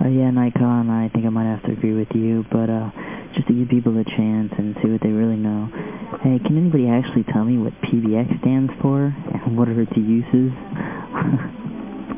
Uh, yeah, Nikon, I think I might have to agree with you, but uh, just to give people a chance and see what they really know. Hey, can anybody actually tell me what PBX stands for and what are its uses?